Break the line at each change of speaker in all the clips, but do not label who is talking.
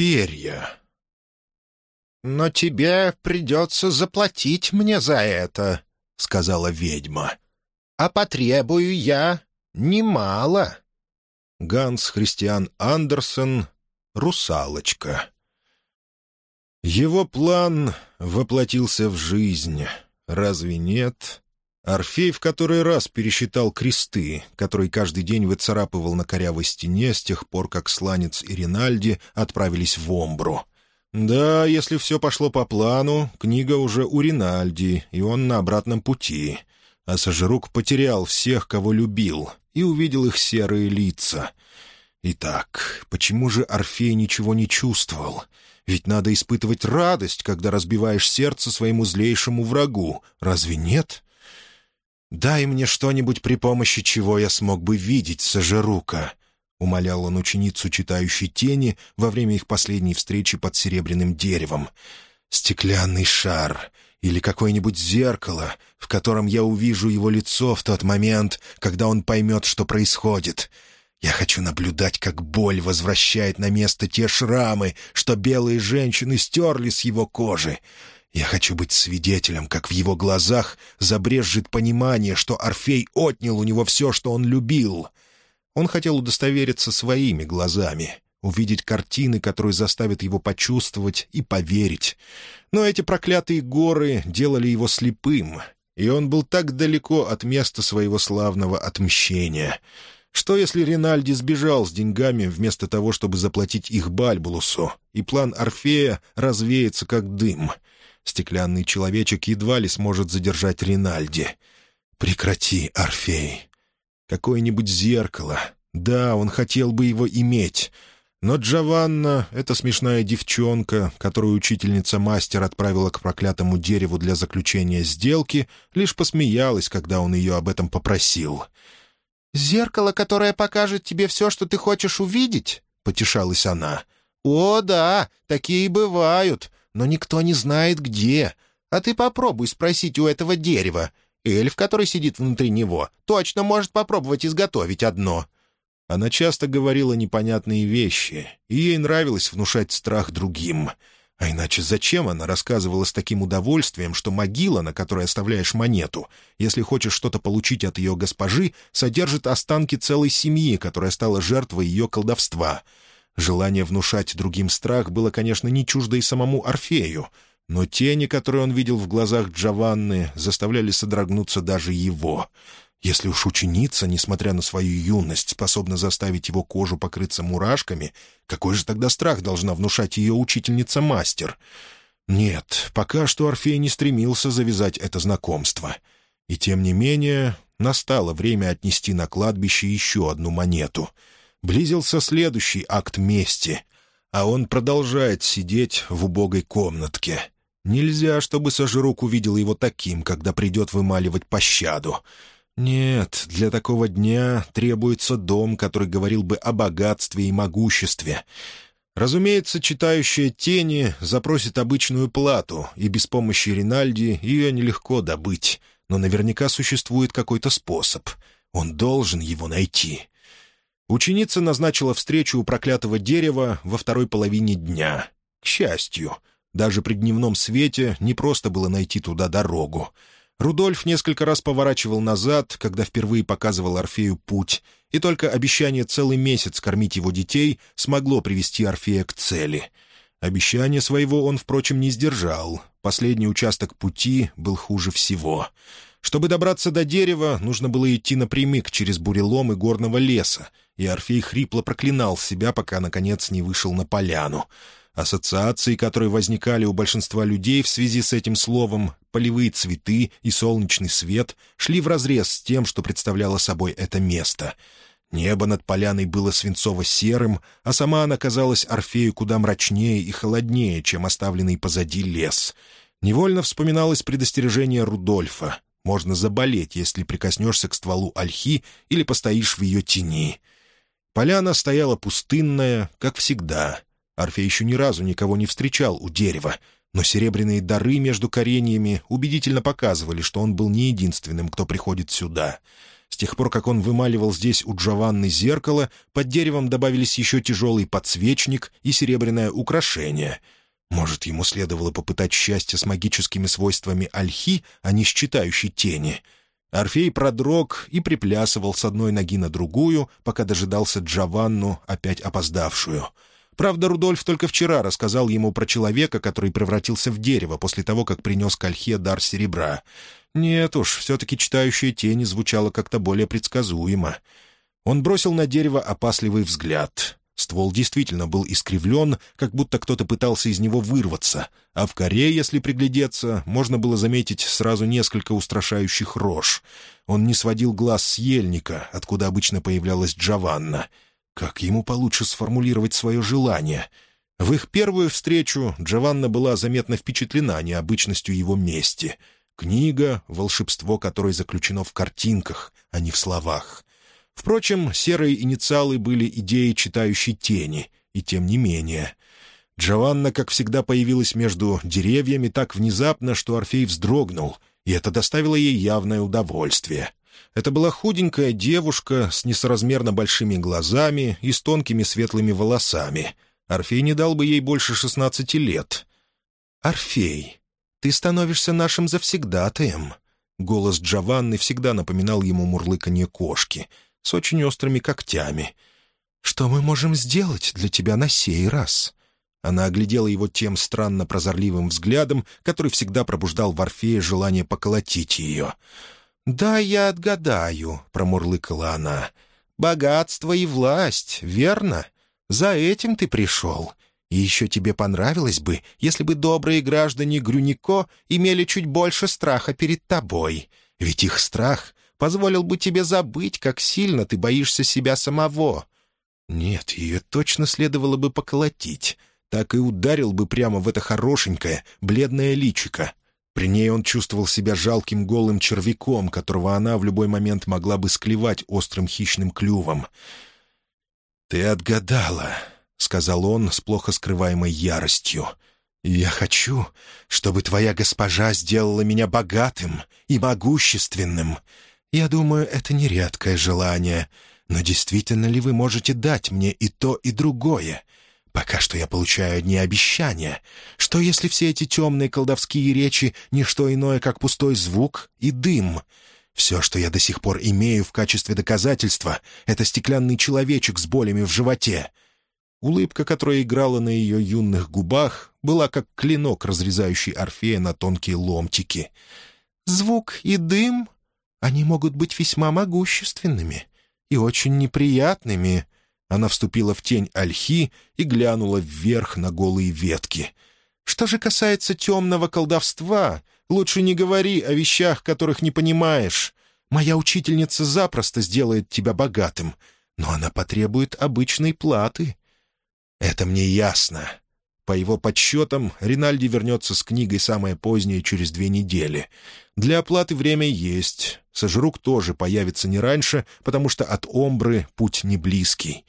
перья. «Но тебе придется заплатить мне за это», — сказала ведьма. «А потребую я немало». Ганс Христиан Андерсен «Русалочка». Его план воплотился в жизнь. Разве нет? Орфей в который раз пересчитал кресты, которые каждый день выцарапывал на корявой стене с тех пор, как Сланец и Ринальди отправились в Омбру. Да, если все пошло по плану, книга уже у Ринальди, и он на обратном пути. А Сажирук потерял всех, кого любил, и увидел их серые лица. Итак, почему же Орфей ничего не чувствовал? Ведь надо испытывать радость, когда разбиваешь сердце своему злейшему врагу. Разве нет?» «Дай мне что-нибудь, при помощи чего я смог бы видеть Сажерука», — умолял он ученицу, читающей тени, во время их последней встречи под серебряным деревом. «Стеклянный шар или какое-нибудь зеркало, в котором я увижу его лицо в тот момент, когда он поймет, что происходит. Я хочу наблюдать, как боль возвращает на место те шрамы, что белые женщины стерли с его кожи. Я хочу быть свидетелем, как в его глазах забрежет понимание, что Орфей отнял у него все, что он любил. Он хотел удостовериться своими глазами, увидеть картины, которые заставят его почувствовать и поверить. Но эти проклятые горы делали его слепым, и он был так далеко от места своего славного отмщения. Что, если Ринальди сбежал с деньгами вместо того, чтобы заплатить их Бальбулусу, и план Орфея развеется как дым — Стеклянный человечек едва ли сможет задержать Ринальди. «Прекрати, Орфей. Какое-нибудь зеркало. Да, он хотел бы его иметь». Но Джованна, эта смешная девчонка, которую учительница-мастер отправила к проклятому дереву для заключения сделки, лишь посмеялась, когда он ее об этом попросил. «Зеркало, которое покажет тебе все, что ты хочешь увидеть?» — потешалась она. «О, да, такие бывают но никто не знает где. А ты попробуй спросить у этого дерева. Эльф, который сидит внутри него, точно может попробовать изготовить одно». Она часто говорила непонятные вещи, и ей нравилось внушать страх другим. А иначе зачем она рассказывала с таким удовольствием, что могила, на которой оставляешь монету, если хочешь что-то получить от ее госпожи, содержит останки целой семьи, которая стала жертвой ее колдовства — Желание внушать другим страх было, конечно, не чуждо и самому Орфею, но тени, которые он видел в глазах Джованны, заставляли содрогнуться даже его. Если уж ученица, несмотря на свою юность, способна заставить его кожу покрыться мурашками, какой же тогда страх должна внушать ее учительница-мастер? Нет, пока что Орфей не стремился завязать это знакомство. И тем не менее, настало время отнести на кладбище еще одну монету — Близился следующий акт мести, а он продолжает сидеть в убогой комнатке. Нельзя, чтобы Сожрук увидел его таким, когда придет вымаливать пощаду. Нет, для такого дня требуется дом, который говорил бы о богатстве и могуществе. Разумеется, читающая тени запросит обычную плату, и без помощи Ринальди ее нелегко добыть. Но наверняка существует какой-то способ. Он должен его найти. Ученица назначила встречу у проклятого дерева во второй половине дня. К счастью, даже при дневном свете не просто было найти туда дорогу. Рудольф несколько раз поворачивал назад, когда впервые показывал Орфею путь, и только обещание целый месяц кормить его детей смогло привести Орфея к цели. Обещание своего он, впрочем, не сдержал. Последний участок пути был хуже всего — чтобы добраться до дерева, нужно было идти напрямик через буреломы горного леса, и Орфей хрипло проклинал себя, пока, наконец, не вышел на поляну. Ассоциации, которые возникали у большинства людей в связи с этим словом, полевые цветы и солнечный свет, шли вразрез с тем, что представляло собой это место. Небо над поляной было свинцово-серым, а сама она казалась Орфею куда мрачнее и холоднее, чем оставленный позади лес. Невольно вспоминалось предостережение Рудольфа — можно заболеть, если прикоснешься к стволу ольхи или постоишь в ее тени. Поляна стояла пустынная, как всегда. Орфей еще ни разу никого не встречал у дерева, но серебряные дары между кореньями убедительно показывали, что он был не единственным, кто приходит сюда. С тех пор, как он вымаливал здесь у Джованны зеркало, под деревом добавились еще тяжелый подсвечник и серебряное украшение. Может, ему следовало попытать счастье с магическими свойствами ольхи, а не с читающей тени. Орфей продрог и приплясывал с одной ноги на другую, пока дожидался Джованну, опять опоздавшую — Правда, Рудольф только вчера рассказал ему про человека, который превратился в дерево после того, как принес к Ольхе дар серебра. Нет уж, все-таки читающая тени звучало как-то более предсказуемо. Он бросил на дерево опасливый взгляд. Ствол действительно был искривлен, как будто кто-то пытался из него вырваться, а в коре, если приглядеться, можно было заметить сразу несколько устрашающих рож. Он не сводил глаз с ельника, откуда обычно появлялась Джованна. Как ему получше сформулировать свое желание — в их первую встречу Джованна была заметно впечатлена необычностью его мести. Книга — волшебство, которое заключено в картинках, а не в словах. Впрочем, серые инициалы были идеей читающей тени, и тем не менее. Джованна, как всегда, появилась между деревьями так внезапно, что Орфей вздрогнул, и это доставило ей явное удовольствие. Это была худенькая девушка с несоразмерно большими глазами и с тонкими светлыми волосами. Орфей не дал бы ей больше шестнадцати лет. «Орфей», ты становишься нашим завсегдатаем». Голос Джованны всегда напоминал ему мурлыканье кошки с очень острыми когтями. «Что мы можем сделать для тебя на сей раз?» Она оглядела его тем странно прозорливым взглядом, который всегда пробуждал в Орфее желание поколотить ее. «Да, я отгадаю», — промурлыкала она. «Богатство и власть, верно? За этим ты пришел. И еще тебе понравилось бы, если бы добрые граждане Грюнико имели чуть больше страха перед тобой. Ведь их страх позволил бы тебе забыть, как сильно ты боишься себя самого. Нет, ее точно следовало бы поколотить. Так и ударил бы прямо в это хорошенькое, бледное личико. При ней он чувствовал себя жалким голым червяком, которого она в любой момент могла бы склевать острым хищным клювом. «Ты отгадала», — сказал он с плохо скрываемой яростью. «Я хочу, чтобы твоя госпожа сделала меня богатым и могущественным. Я думаю, это не редкое желание. Но действительно ли вы можете дать мне и то, и другое? Пока что я получаю одни обещания. Что, если все эти темные колдовские речи — не что иное, как пустой звук и дым?» Все, что я до сих пор имею в качестве доказательства, — это стеклянный человечек с болями в животе. Улыбка, которая играла на ее юных губах, была как клинок, разрезающий Орфея на тонкие ломтики. «Звук и дым, они могут быть весьма могущественными и очень неприятными». Она вступила в тень ольхи и глянула вверх на голые ветки. «Что же касается темного колдовства, лучше не говори о вещах, которых не понимаешь. Моя учительница запросто сделает тебя богатым, но она потребует обычной платы». «Это мне ясно». По его подсчетам, Ринальди вернется с книгой самое позднее через две недели. Для оплаты время есть. Сожрук тоже появится не раньше, потому что от Омбры путь не близкий.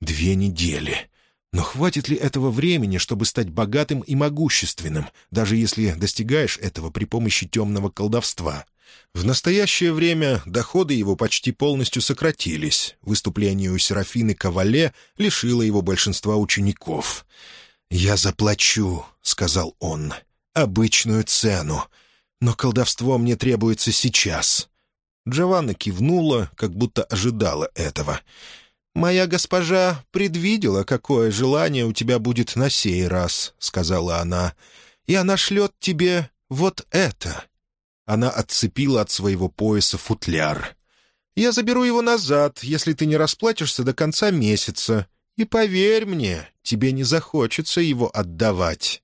Две недели. Но хватит ли этого времени, чтобы стать богатым и могущественным, даже если достигаешь этого при помощи темного колдовства? В настоящее время доходы его почти полностью сократились. Выступление у Серафины Кавале лишило его большинства учеников. «Я заплачу», — сказал он, — «обычную цену. Но колдовство мне требуется сейчас». Джованна кивнула, как будто ожидала этого. «Моя госпожа предвидела, какое желание у тебя будет на сей раз», — сказала она, — «и она шлет тебе вот это». Она отцепила от своего пояса футляр. «Я заберу его назад, если ты не расплатишься до конца месяца. И поверь мне, тебе не захочется его отдавать».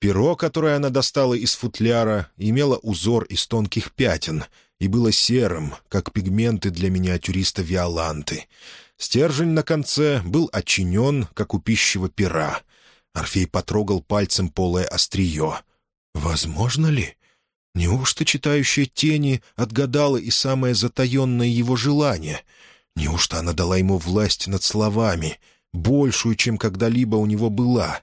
Перо, которое она достала из футляра, имело узор из тонких пятен и было серым, как пигменты для миниатюриста Виоланты. Стержень на конце был очинен, как у пищего пера. Орфей потрогал пальцем полое острие. «Возможно ли? Неужто читающая тени отгадала и самое затаенное его желание? Неужто она дала ему власть над словами, большую, чем когда-либо у него была?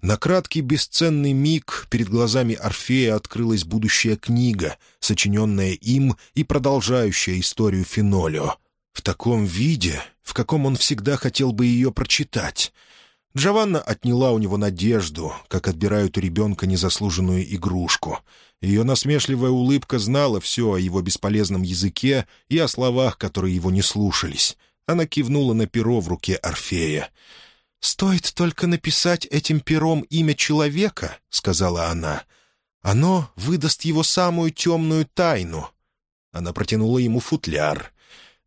На краткий бесценный миг перед глазами Орфея открылась будущая книга, сочиненная им и продолжающая историю Фенолио. В таком виде, в каком он всегда хотел бы ее прочитать. Джованна отняла у него надежду, как отбирают у ребенка незаслуженную игрушку. Ее насмешливая улыбка знала все о его бесполезном языке и о словах, которые его не слушались. Она кивнула на перо в руке Орфея. «Стоит только написать этим пером имя человека», — сказала она. «Оно выдаст его самую темную тайну». Она протянула ему футляр.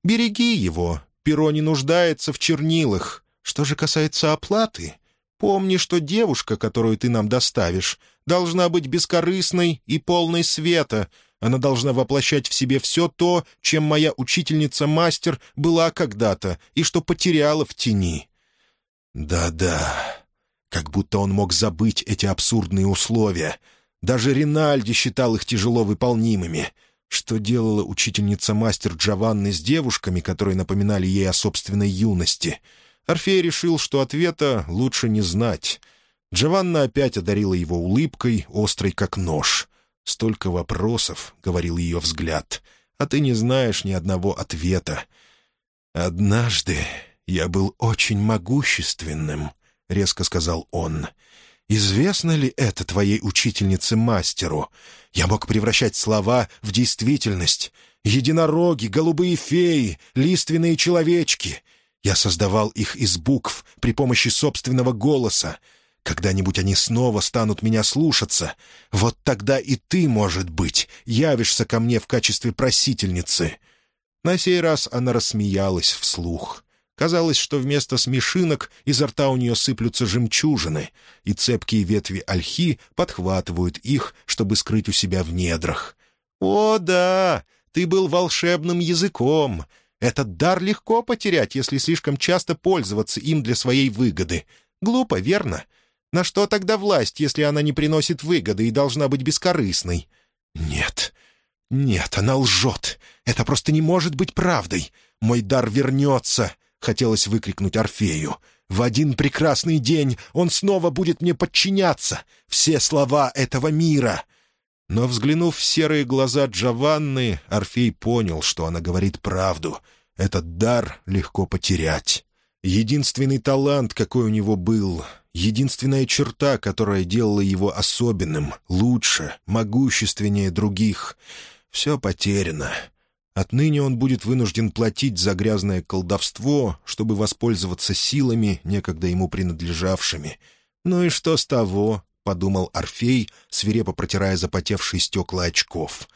«Береги его. Перо не нуждается в чернилах. Что же касается оплаты, помни, что девушка, которую ты нам доставишь, должна быть бескорыстной и полной света. Она должна воплощать в себе все то, чем моя учительница-мастер была когда-то и что потеряла в тени». «Да-да», как будто он мог забыть эти абсурдные условия. Даже Ринальди считал их тяжело выполнимыми. Что делала учительница-мастер Джованны с девушками, которые напоминали ей о собственной юности — Орфей решил, что ответа лучше не знать. Джованна опять одарила его улыбкой, острой как нож. «Столько вопросов», — говорил ее взгляд, — «а ты не знаешь ни одного ответа». «Однажды я был очень могущественным», — резко сказал он. «Известно ли это твоей учительнице-мастеру? Я мог превращать слова в действительность. Единороги, голубые феи, лиственные человечки. Я создавал их из букв при помощи собственного голоса. Когда-нибудь они снова станут меня слушаться. Вот тогда и ты, может быть, явишься ко мне в качестве просительницы». На сей раз она рассмеялась вслух. Казалось, что вместо смешинок изо рта у нее сыплются жемчужины, и цепкие ветви ольхи подхватывают их, чтобы скрыть у себя в недрах. «О, да! Ты был волшебным языком! Этот дар легко потерять, если слишком часто пользоваться им для своей выгоды. Глупо, верно? На что тогда власть, если она не приносит выгоды и должна быть бескорыстной? Нет, нет, она лжет. Это просто не может быть правдой. Мой дар вернется, — хотелось выкрикнуть Орфею. В один прекрасный день он снова будет мне подчиняться. Все слова этого мира. Но, взглянув в серые глаза Джованны, Орфей понял, что она говорит правду. Этот дар легко потерять. Единственный талант, какой у него был, единственная черта, которая делала его особенным, лучше, могущественнее других — все потеряно. Отныне он будет вынужден платить за грязное колдовство, чтобы воспользоваться силами, некогда ему принадлежавшими. Ну и что с того? Подумал Орфей, свирепо протирая запотевшие стекла очков.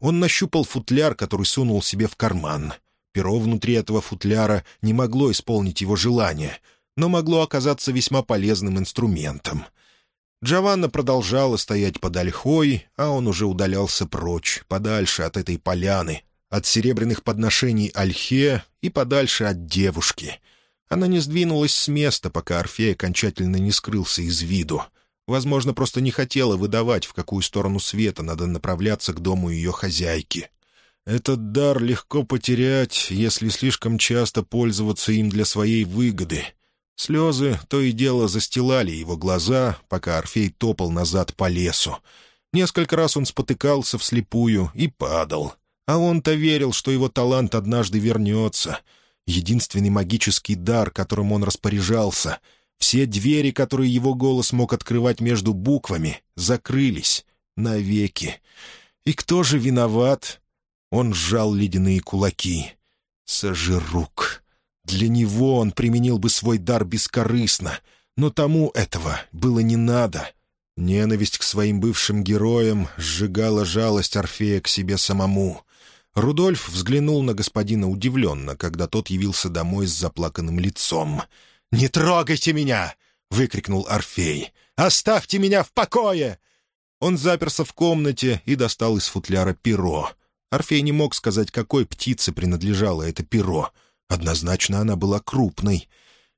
Он нащупал футляр, который сунул себе в карман. Перо внутри этого футляра не могло исполнить его желание, но могло оказаться весьма полезным инструментом. Джованна продолжала стоять под ольхой, а он уже удалялся прочь, подальше от этой поляны, от серебряных подношений ольхе и подальше от девушки. Она не сдвинулась с места, пока Орфей окончательно не скрылся из виду — Возможно, просто не хотела выдавать, в какую сторону света надо направляться к дому ее хозяйки. Этот дар легко потерять, если слишком часто пользоваться им для своей выгоды. Слезы то и дело застилали его глаза, пока Орфей топал назад по лесу. Несколько раз он спотыкался вслепую и падал. А он-то верил, что его талант однажды вернется. Единственный магический дар, которым он распоряжался — все двери, которые его голос мог открывать между буквами, закрылись навеки. И кто же виноват? Он сжал ледяные кулаки. Сожирук. Для него он применил бы свой дар бескорыстно, но тому этого было не надо. Ненависть к своим бывшим героям сжигала жалость Орфея к себе самому. Рудольф взглянул на господина удивленно, когда тот явился домой с заплаканным лицом — «Не трогайте меня!» — выкрикнул Орфей. «Оставьте меня в покое!» Он заперся в комнате и достал из футляра перо. Орфей не мог сказать, какой птице принадлежало это перо. Однозначно она была крупной.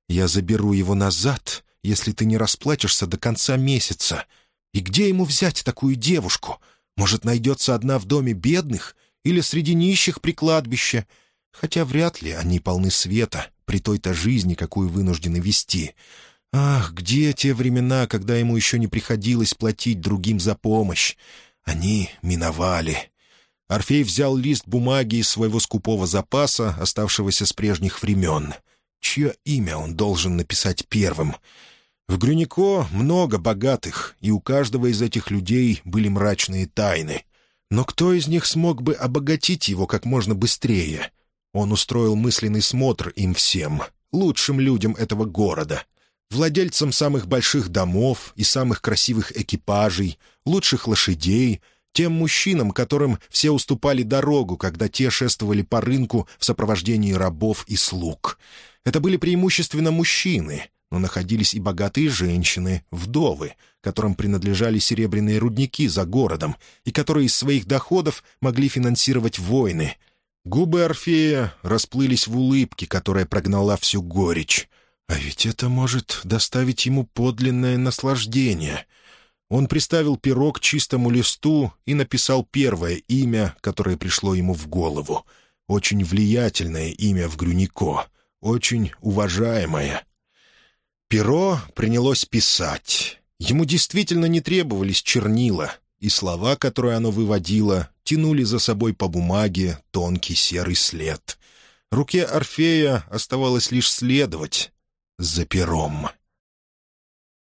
«Я заберу его назад, если ты не расплатишься до конца месяца. И где ему взять такую девушку? Может, найдется одна в доме бедных или среди нищих при кладбище? Хотя вряд ли они полны света, при той-то жизни, какую вынуждены вести. Ах, где те времена, когда ему еще не приходилось платить другим за помощь? Они миновали. Орфей взял лист бумаги из своего скупого запаса, оставшегося с прежних времен. Чье имя он должен написать первым? В Грюнико много богатых, и у каждого из этих людей были мрачные тайны. Но кто из них смог бы обогатить его как можно быстрее? Он устроил мысленный смотр им всем, лучшим людям этого города, владельцам самых больших домов и самых красивых экипажей, лучших лошадей, тем мужчинам, которым все уступали дорогу, когда те шествовали по рынку в сопровождении рабов и слуг. Это были преимущественно мужчины, но находились и богатые женщины, вдовы, которым принадлежали серебряные рудники за городом и которые из своих доходов могли финансировать войны. Губы Орфея расплылись в улыбке, которая прогнала всю горечь. А ведь это может доставить ему подлинное наслаждение. Он приставил перо к чистому листу и написал первое имя, которое пришло ему в голову. Очень влиятельное имя в Грюнико, очень уважаемое. Перо принялось писать. Ему действительно не требовались чернила, и слова, которые оно выводило, тянули за собой по бумаге тонкий серый след. Руке Орфея оставалось лишь следовать за пером.